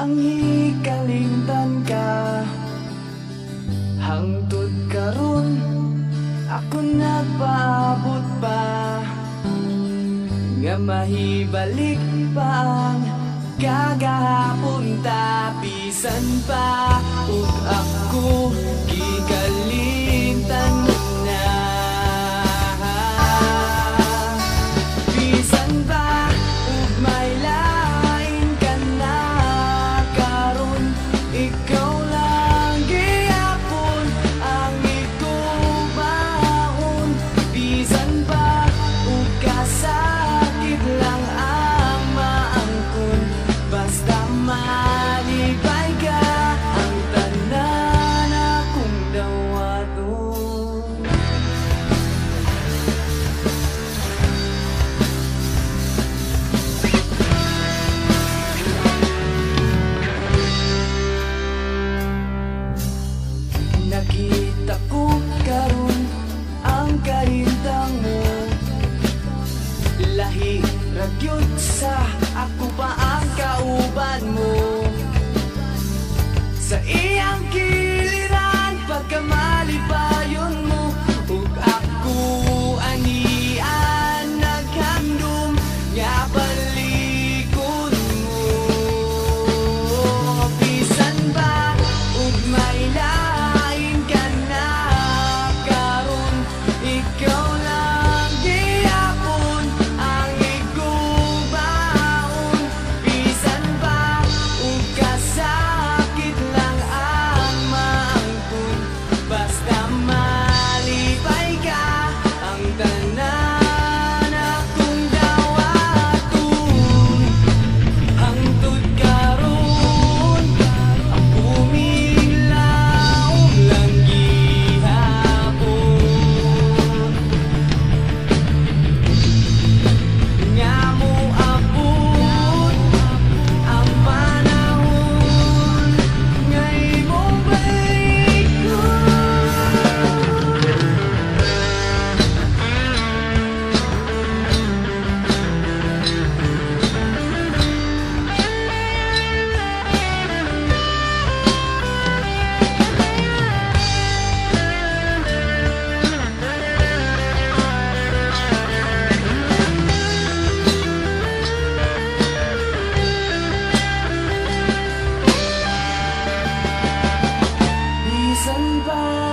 ang hikalingtan ka Hangtod karon ako nagpaabot pa Nga mahibalik pa ang kagahapon. Tapisan pa Ug ako gikalimtan Lahi ragyod sa ako pa ang kauban mo 吧。